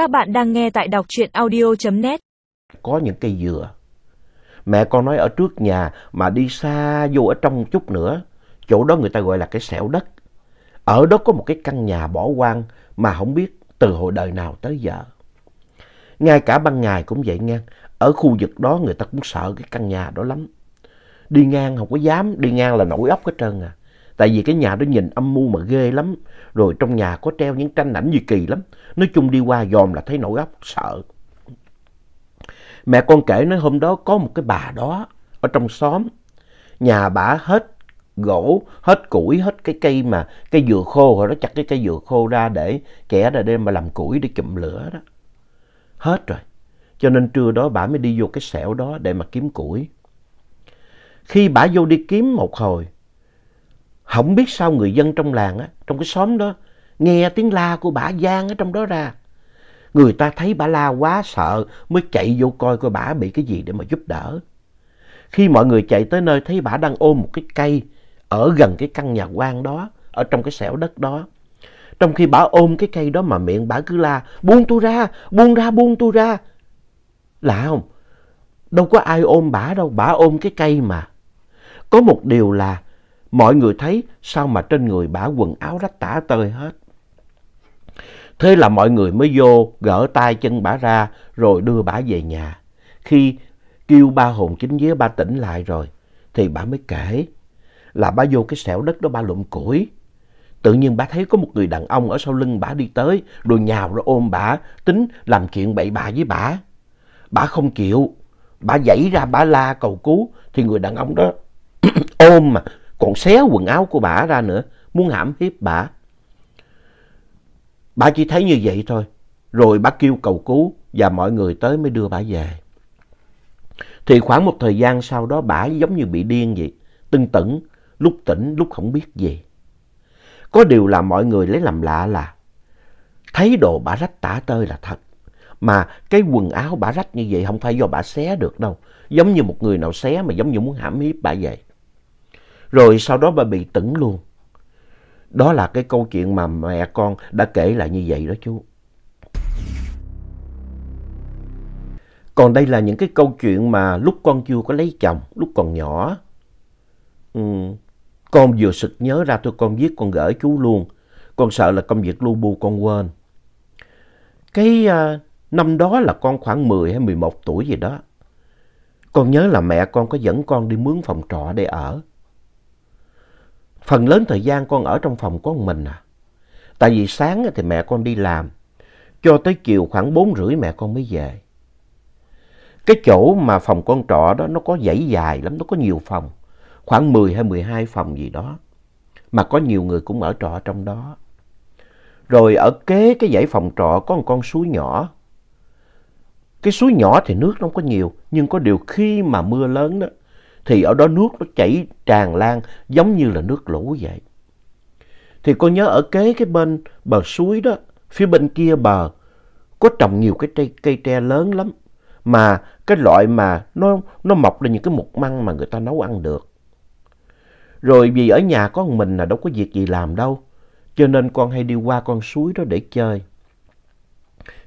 Các bạn đang nghe tại đọc truyện audio.net. Có những cây dừa. Mẹ con nói ở trước nhà mà đi xa vô ở trong một chút nữa. Chỗ đó người ta gọi là cái xẻo đất. Ở đó có một cái căn nhà bỏ hoang mà không biết từ hồi đời nào tới giờ. Ngay cả ban ngày cũng vậy nha. Ở khu vực đó người ta cũng sợ cái căn nhà đó lắm. Đi ngang không có dám, đi ngang là nổi óc hết trơn à. Tại vì cái nhà đó nhìn âm mưu mà ghê lắm. Rồi trong nhà có treo những tranh ảnh gì kỳ lắm. Nói chung đi qua dòm là thấy nổi óc, sợ. Mẹ con kể nói hôm đó có một cái bà đó ở trong xóm. Nhà bà hết gỗ, hết củi, hết cái cây mà cây dừa khô. Rồi đó chặt cái cây dừa khô ra để kẻ ra đêm mà làm củi để chụm lửa đó. Hết rồi. Cho nên trưa đó bà mới đi vô cái sẹo đó để mà kiếm củi. Khi bà vô đi kiếm một hồi, không biết sao người dân trong làng, á, trong cái xóm đó, nghe tiếng la của bà Giang ở trong đó ra. Người ta thấy bà la quá sợ mới chạy vô coi coi bà bị cái gì để mà giúp đỡ. Khi mọi người chạy tới nơi thấy bà đang ôm một cái cây ở gần cái căn nhà quan đó, ở trong cái xẻo đất đó. Trong khi bà ôm cái cây đó mà miệng bà cứ la, buông tôi ra, buông ra, buông tôi ra. Lạ không? Đâu có ai ôm bà đâu, bà ôm cái cây mà. Có một điều là mọi người thấy sao mà trên người bà quần áo rách tả tơi hết. Thế là mọi người mới vô gỡ tay chân bà ra rồi đưa bà về nhà. Khi kêu ba hồn chính vía ba tỉnh lại rồi thì bà mới kể là bà vô cái xẻo đất đó bà lụm củi. Tự nhiên bà thấy có một người đàn ông ở sau lưng bà đi tới rồi nhào rồi ôm bà tính làm chuyện bậy bạ với bà. Bà không chịu, bà dãy ra bà la cầu cứu thì người đàn ông đó ôm mà còn xé quần áo của bà ra nữa, muốn hãm hiếp bà. Bà chỉ thấy như vậy thôi, rồi bà kêu cầu cứu và mọi người tới mới đưa bà về. Thì khoảng một thời gian sau đó bà giống như bị điên vậy, tưng tửng, lúc tỉnh lúc không biết gì. Có điều là mọi người lấy làm lạ là thấy đồ bà rách tả tơi là thật. Mà cái quần áo bà rách như vậy không phải do bà xé được đâu. Giống như một người nào xé mà giống như muốn hãm hiếp bà vậy. Rồi sau đó bà bị tửng luôn. Đó là cái câu chuyện mà mẹ con đã kể lại như vậy đó chú. Còn đây là những cái câu chuyện mà lúc con chưa có lấy chồng, lúc còn nhỏ. Ừ, con vừa sực nhớ ra tôi con viết con gửi chú luôn. Con sợ là công việc lu bu con quên. Cái uh, năm đó là con khoảng 10 hay 11 tuổi gì đó. Con nhớ là mẹ con có dẫn con đi mướn phòng trọ để ở. Phần lớn thời gian con ở trong phòng có một mình à. Tại vì sáng thì mẹ con đi làm, cho tới chiều khoảng bốn rưỡi mẹ con mới về. Cái chỗ mà phòng con trọ đó nó có dãy dài lắm, nó có nhiều phòng, khoảng 10 hay 12 phòng gì đó. Mà có nhiều người cũng ở trọ trong đó. Rồi ở kế cái dãy phòng trọ có một con suối nhỏ. Cái suối nhỏ thì nước nó không có nhiều, nhưng có điều khi mà mưa lớn đó, thì ở đó nước nó chảy tràn lan giống như là nước lũ vậy. Thì cô nhớ ở kế cái bên bờ suối đó, phía bên kia bờ, có trồng nhiều cái cây, cây tre lớn lắm. Mà cái loại mà nó, nó mọc lên những cái mục măng mà người ta nấu ăn được. Rồi vì ở nhà có một mình là đâu có việc gì làm đâu. Cho nên con hay đi qua con suối đó để chơi.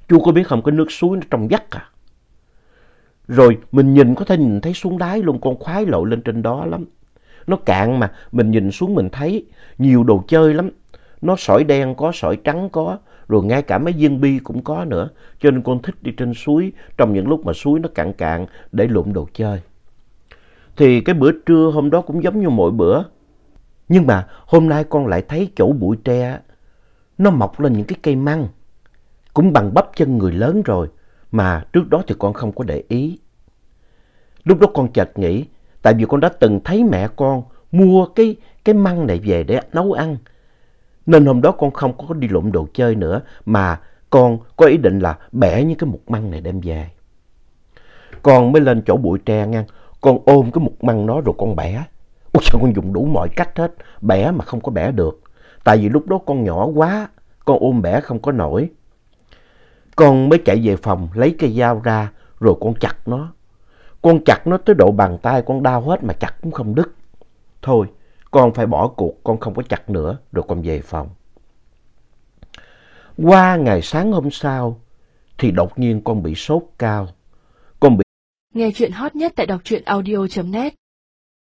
Chú có biết không, cái nước suối nó trong vắt à. Rồi mình nhìn có thể nhìn thấy xuống đáy luôn, con khoái lội lên trên đó lắm. Nó cạn mà, mình nhìn xuống mình thấy nhiều đồ chơi lắm. Nó sỏi đen có, sỏi trắng có, rồi ngay cả mấy viên bi cũng có nữa. Cho nên con thích đi trên suối trong những lúc mà suối nó cạn cạn để lụm đồ chơi. Thì cái bữa trưa hôm đó cũng giống như mỗi bữa. Nhưng mà hôm nay con lại thấy chỗ bụi tre nó mọc lên những cái cây măng. Cũng bằng bắp chân người lớn rồi mà trước đó thì con không có để ý. Lúc đó con chợt nghĩ, tại vì con đã từng thấy mẹ con mua cái, cái măng này về để nấu ăn. Nên hôm đó con không có đi lụm đồ chơi nữa, mà con có ý định là bẻ những cái mục măng này đem về. Con mới lên chỗ bụi tre ngang, con ôm cái mục măng nó rồi con bẻ. Ôi sao con dùng đủ mọi cách hết, bẻ mà không có bẻ được. Tại vì lúc đó con nhỏ quá, con ôm bẻ không có nổi. Con mới chạy về phòng lấy cây dao ra rồi con chặt nó. Con chặt nó tới độ bàn tay con đau hết mà chặt cũng không đứt. Thôi, con phải bỏ cuộc, con không có chặt nữa rồi con về phòng. Qua ngày sáng hôm sau thì đột nhiên con bị sốt cao. Con bị Nghe chuyện hot nhất tại đọc truyện audio.net